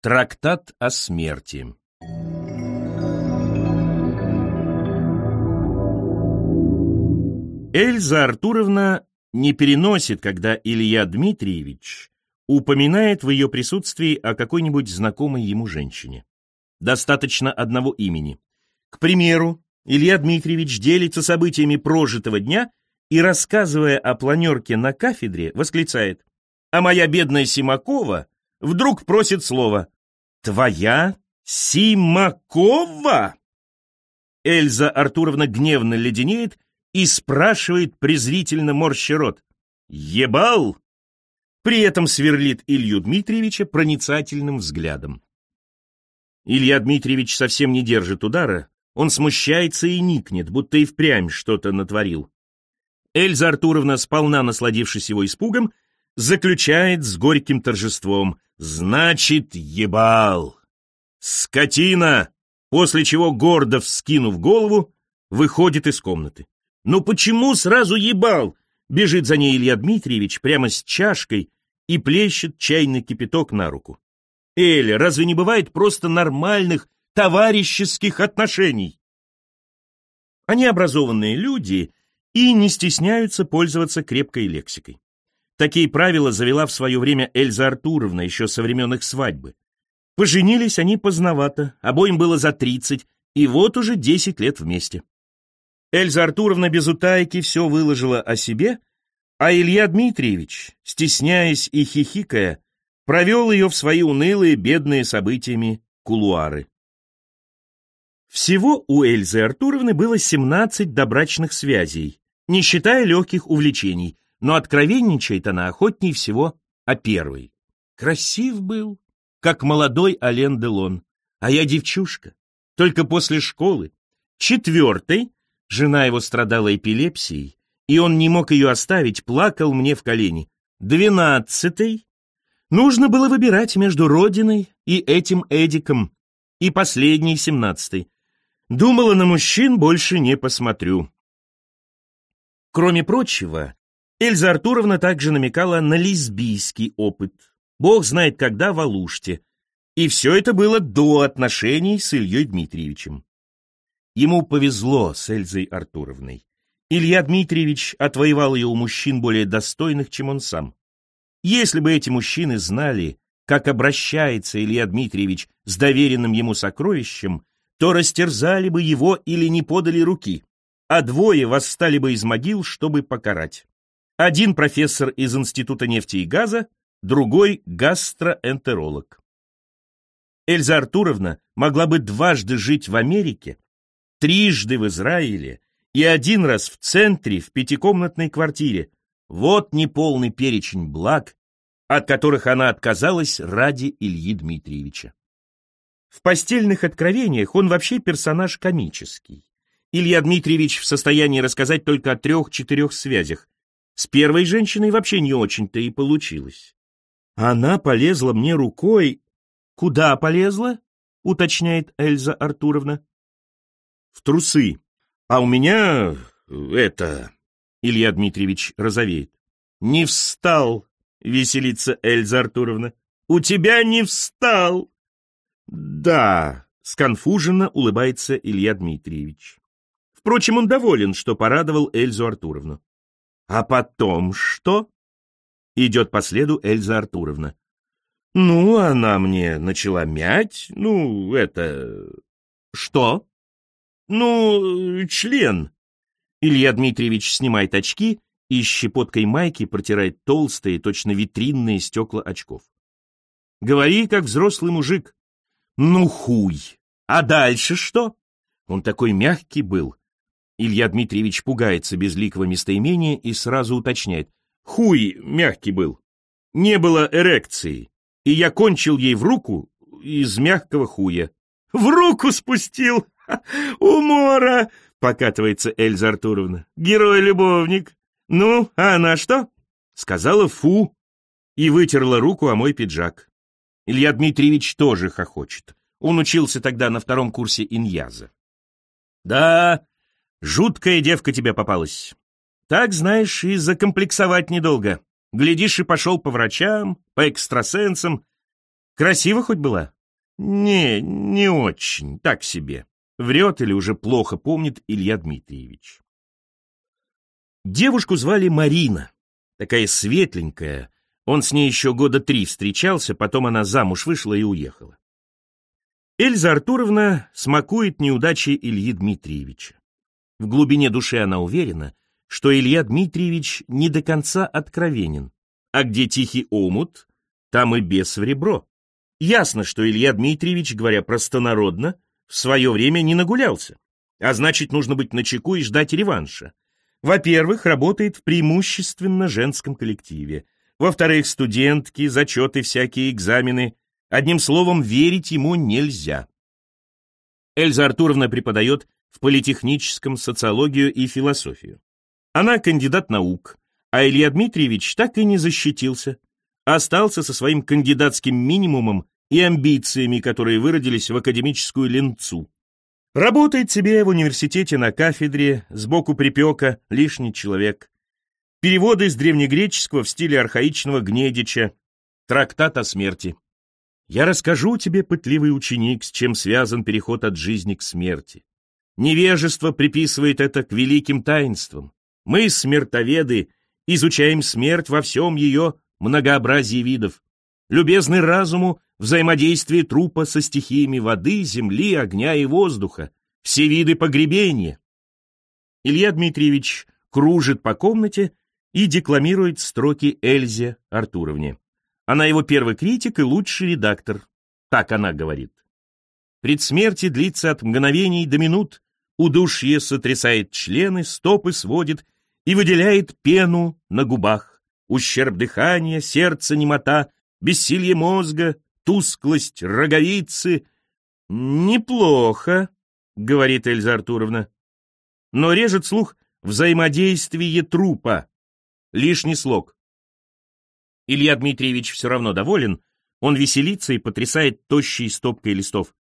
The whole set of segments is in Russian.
Трактат о смерти Эльза Артуровна не переносит, когда Илья Дмитриевич упоминает в ее присутствии о какой-нибудь знакомой ему женщине. Достаточно одного имени. К примеру, Илья Дмитриевич делится событиями прожитого дня и, рассказывая о планерке на кафедре, восклицает «А моя бедная Симакова вдруг просит слово «Твоя Симакова?» Эльза Артуровна гневно леденеет и спрашивает презрительно морща рот «Ебал?» При этом сверлит Илью Дмитриевича проницательным взглядом. Илья Дмитриевич совсем не держит удара, он смущается и никнет, будто и впрямь что-то натворил. Эльза Артуровна, сполна насладившись его испугом, заключает с горьким торжеством «Значит, ебал!» «Скотина!» После чего, гордо вскинув голову, выходит из комнаты. «Ну почему сразу ебал?» Бежит за ней Илья Дмитриевич прямо с чашкой и плещет чайный кипяток на руку. «Эля, разве не бывает просто нормальных товарищеских отношений?» Они образованные люди и не стесняются пользоваться крепкой лексикой. Такие правила завела в свое время Эльза Артуровна еще со времен их свадьбы. Поженились они поздновато, обоим было за тридцать, и вот уже десять лет вместе. Эльза Артуровна без утайки все выложила о себе, а Илья Дмитриевич, стесняясь и хихикая, провел ее в свои унылые, бедные событиями кулуары. Всего у Эльзы Артуровны было 17 добрачных связей, не считая легких увлечений, но откровенничает она охотней всего о первой. Красив был, как молодой Ален Делон, а я девчушка, только после школы. Четвертой Жена его страдала эпилепсией, и он не мог ее оставить, плакал мне в колени. Двенадцатый. Нужно было выбирать между Родиной и этим Эдиком. И последний, семнадцатый. Думала, на мужчин больше не посмотрю. Кроме прочего, Эльза Артуровна также намекала на лесбийский опыт. Бог знает когда в Алуште. И все это было до отношений с Ильей Дмитриевичем. Ему повезло с Эльзой Артуровной. Илья Дмитриевич отвоевал ее у мужчин более достойных, чем он сам. Если бы эти мужчины знали, как обращается Илья Дмитриевич с доверенным ему сокровищем, то растерзали бы его или не подали руки, а двое восстали бы из могил, чтобы покарать. Один профессор из Института нефти и газа, другой гастроэнтеролог. Эльза Артуровна могла бы дважды жить в Америке, трижды в Израиле и один раз в центре в пятикомнатной квартире. Вот неполный перечень благ, от которых она отказалась ради Ильи Дмитриевича. В постельных откровениях он вообще персонаж комический. Илья Дмитриевич в состоянии рассказать только о трех-четырех связях. С первой женщиной вообще не очень-то и получилось. Она полезла мне рукой. Куда полезла? уточняет Эльза Артуровна в трусы. А у меня это... Илья Дмитриевич розовеет. Не встал, веселится Эльза Артуровна. У тебя не встал. Да, сконфуженно улыбается Илья Дмитриевич. Впрочем, он доволен, что порадовал Эльзу Артуровну. А потом что? Идет по следу Эльза Артуровна. Ну, она мне начала мять, ну, это... Что? «Ну, член». Илья Дмитриевич снимает очки и щепоткой майки протирает толстые, точно витринные стекла очков. «Говори, как взрослый мужик». «Ну, хуй! А дальше что?» Он такой мягкий был. Илья Дмитриевич пугается безликого местоимения и сразу уточняет. «Хуй мягкий был. Не было эрекции, и я кончил ей в руку из мягкого хуя». «В руку спустил!» «Умора!» — покатывается Эльза Артуровна. «Герой-любовник! Ну, а она что?» Сказала «фу» и вытерла руку о мой пиджак. Илья Дмитриевич тоже хохочет. Он учился тогда на втором курсе иньяза. «Да, жуткая девка тебе попалась. Так, знаешь, и закомплексовать недолго. Глядишь, и пошел по врачам, по экстрасенсам. Красиво хоть была? Не, не очень, так себе. Врет или уже плохо помнит Илья Дмитриевич. Девушку звали Марина, такая светленькая. Он с ней еще года три встречался, потом она замуж вышла и уехала. Эльза Артуровна смакует неудачи Ильи Дмитриевича. В глубине души она уверена, что Илья Дмитриевич не до конца откровенен, а где тихий омут, там и бес в ребро. Ясно, что Илья Дмитриевич, говоря простонародно, в свое время не нагулялся, а значит, нужно быть начеку и ждать реванша. Во-первых, работает в преимущественно женском коллективе. Во-вторых, студентки, зачеты, всякие экзамены. Одним словом, верить ему нельзя. Эльза Артуровна преподает в политехническом социологию и философию. Она кандидат наук, а Илья Дмитриевич так и не защитился, остался со своим кандидатским минимумом и амбициями, которые выродились в академическую ленцу. Работает себе в университете на кафедре, сбоку припека, лишний человек. Переводы с древнегреческого в стиле архаичного Гнедича, трактат о смерти. Я расскажу тебе, пытливый ученик, с чем связан переход от жизни к смерти. Невежество приписывает это к великим таинствам. Мы, смертоведы, изучаем смерть во всем ее многообразии видов. Любезный разуму взаимодействие трупа со стихиями воды, земли, огня и воздуха, все виды погребения. Илья Дмитриевич кружит по комнате и декламирует строки Эльзе Артуровне. Она его первый критик и лучший редактор. Так она говорит. Предсмертие длится от мгновений до минут, удушье сотрясает члены, стопы сводит и выделяет пену на губах. Ущерб дыхания, сердце немота, бессилье мозга, тусклость роговицы. «Неплохо», — говорит Эльза Артуровна. Но режет слух взаимодействие трупа. Лишний слог. Илья Дмитриевич все равно доволен, он веселится и потрясает тощей стопкой листов.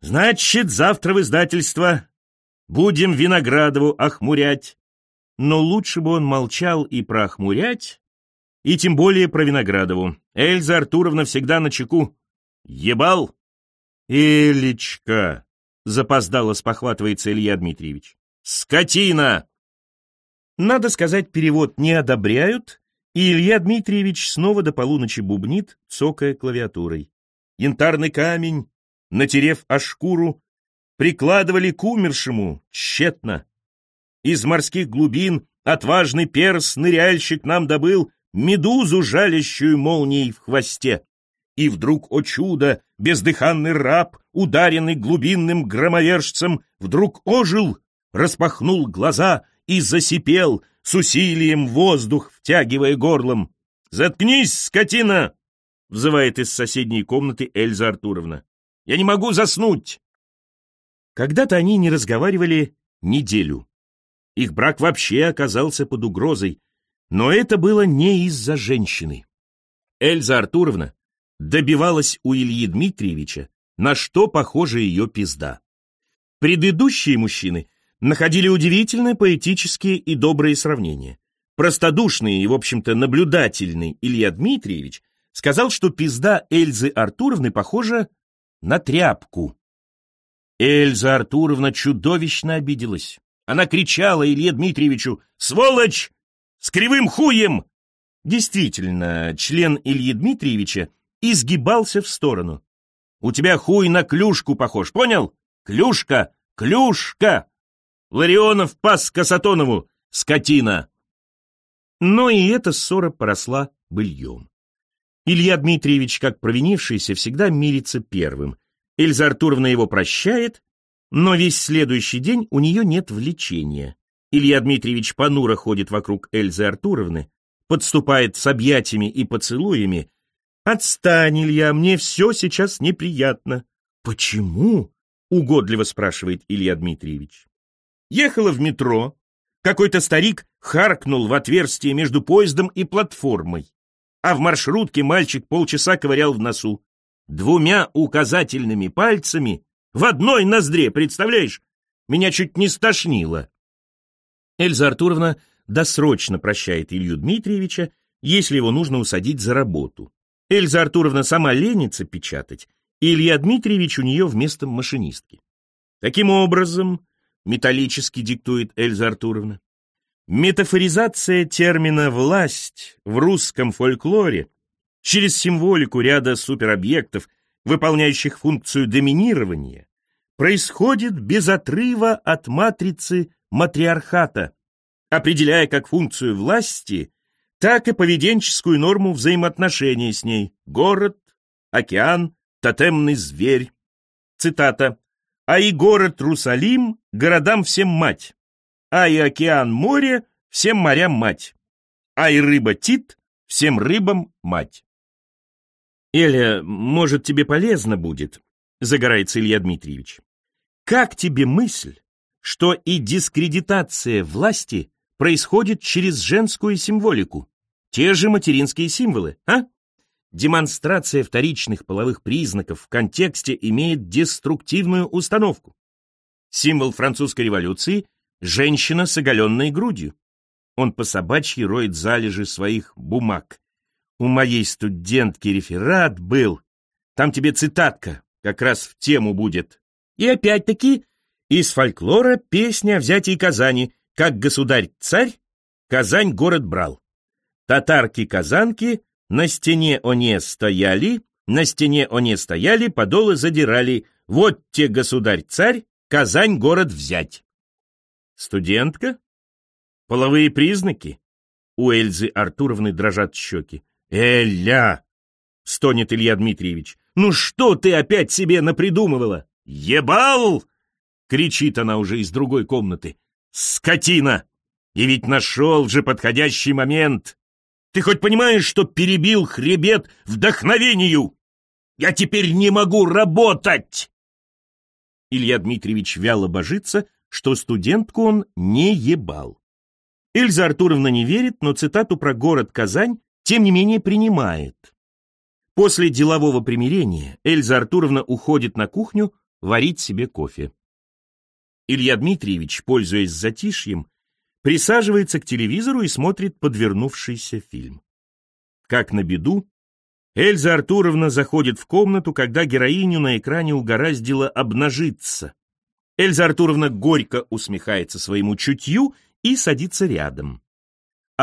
«Значит, завтра в издательство будем Виноградову охмурять». Но лучше бы он молчал и про охмурять, и тем более про Виноградову. Эльза Артуровна всегда на чеку. Ебал? Элечка, запоздало спохватывается Илья Дмитриевич. Скотина! Надо сказать, перевод не одобряют, и Илья Дмитриевич снова до полуночи бубнит, цокая клавиатурой. Янтарный камень, натерев о шкуру, прикладывали к умершему тщетно. Из морских глубин отважный перс-ныряльщик нам добыл медузу, жалящую молнией в хвосте. И вдруг, о чудо, бездыханный раб, ударенный глубинным громовержцем, вдруг ожил, распахнул глаза и засипел, с усилием воздух втягивая горлом. «Заткнись, скотина!» — взывает из соседней комнаты Эльза Артуровна. «Я не могу заснуть!» Когда-то они не разговаривали неделю. Их брак вообще оказался под угрозой, но это было не из-за женщины. Эльза Артуровна добивалась у Ильи Дмитриевича, на что похожа ее пизда. Предыдущие мужчины находили удивительно поэтические и добрые сравнения. Простодушный и, в общем-то, наблюдательный Илья Дмитриевич сказал, что пизда Эльзы Артуровны похожа на тряпку. Эльза Артуровна чудовищно обиделась. Она кричала Илье Дмитриевичу «Сволочь! С кривым хуем!» Действительно, член Ильи Дмитриевича изгибался в сторону. «У тебя хуй на клюшку похож, понял? Клюшка! Клюшка!» Ларионов пас Касатонову, скотина! Но и эта ссора поросла быльем. Илья Дмитриевич, как провинившийся, всегда мирится первым. Эльза Артуровна его прощает, но весь следующий день у нее нет влечения. Илья Дмитриевич понуро ходит вокруг Эльзы Артуровны, подступает с объятиями и поцелуями. «Отстань, Илья, мне все сейчас неприятно». «Почему?» — угодливо спрашивает Илья Дмитриевич. Ехала в метро. Какой-то старик харкнул в отверстие между поездом и платформой. А в маршрутке мальчик полчаса ковырял в носу. Двумя указательными пальцами в одной ноздре, представляешь? Меня чуть не стошнило. Эльза Артуровна досрочно прощает Илью Дмитриевича, если его нужно усадить за работу. Эльза Артуровна сама ленится печатать, и Илья Дмитриевич у нее вместо машинистки. Таким образом, металлически диктует Эльза Артуровна, метафоризация термина «власть» в русском фольклоре через символику ряда суперобъектов, выполняющих функцию доминирования, происходит без отрыва от матрицы матриархата, определяя как функцию власти, так и поведенческую норму взаимоотношений с ней – город, океан, тотемный зверь. Цитата. «А и город Русалим городам всем мать, а и океан море всем морям мать, а и рыба Тит всем рыбам мать». «Эля, может, тебе полезно будет?» — загорается Илья Дмитриевич. «Как тебе мысль, что и дискредитация власти происходит через женскую символику? Те же материнские символы, а? Демонстрация вторичных половых признаков в контексте имеет деструктивную установку. Символ французской революции — женщина с оголенной грудью. Он по собачьи роет залежи своих бумаг. У моей студентки реферат был. Там тебе цитатка, как раз в тему будет. И опять-таки из фольклора песня о взятии Казани, как государь-царь Казань город брал. Татарки-казанки на стене они стояли, на стене они стояли, подолы задирали. Вот те государь-царь, Казань город взять. Студентка? Половые признаки? У Эльзы Артуровны дрожат щеки. «Эля!» — стонет Илья Дмитриевич. «Ну что ты опять себе напридумывала?» «Ебал!» — кричит она уже из другой комнаты. «Скотина! И ведь нашел же подходящий момент! Ты хоть понимаешь, что перебил хребет вдохновению? Я теперь не могу работать!» Илья Дмитриевич вяло божится, что студентку он не ебал. Эльза Артуровна не верит, но цитату про город Казань тем не менее принимает. После делового примирения Эльза Артуровна уходит на кухню варить себе кофе. Илья Дмитриевич, пользуясь затишьем, присаживается к телевизору и смотрит подвернувшийся фильм. Как на беду, Эльза Артуровна заходит в комнату, когда героиню на экране угораздило обнажиться. Эльза Артуровна горько усмехается своему чутью и садится рядом.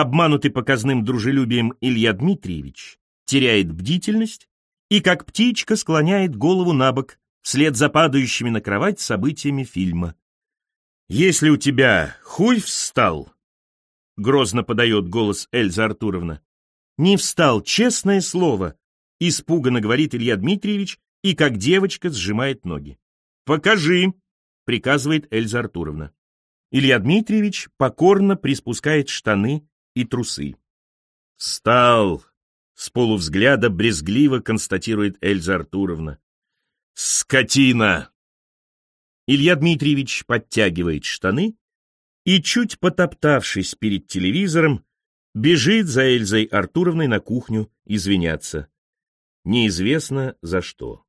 Обманутый показным дружелюбием Илья Дмитриевич теряет бдительность и, как птичка, склоняет голову на бок вслед за падающими на кровать событиями фильма. «Если у тебя хуй встал», — грозно подает голос Эльза Артуровна, «не встал, честное слово», — испуганно говорит Илья Дмитриевич и, как девочка, сжимает ноги. «Покажи», — приказывает Эльза Артуровна. Илья Дмитриевич покорно приспускает штаны и трусы. «Встал!» — с полувзгляда брезгливо констатирует Эльза Артуровна. «Скотина!» Илья Дмитриевич подтягивает штаны и, чуть потоптавшись перед телевизором, бежит за Эльзой Артуровной на кухню извиняться. Неизвестно за что.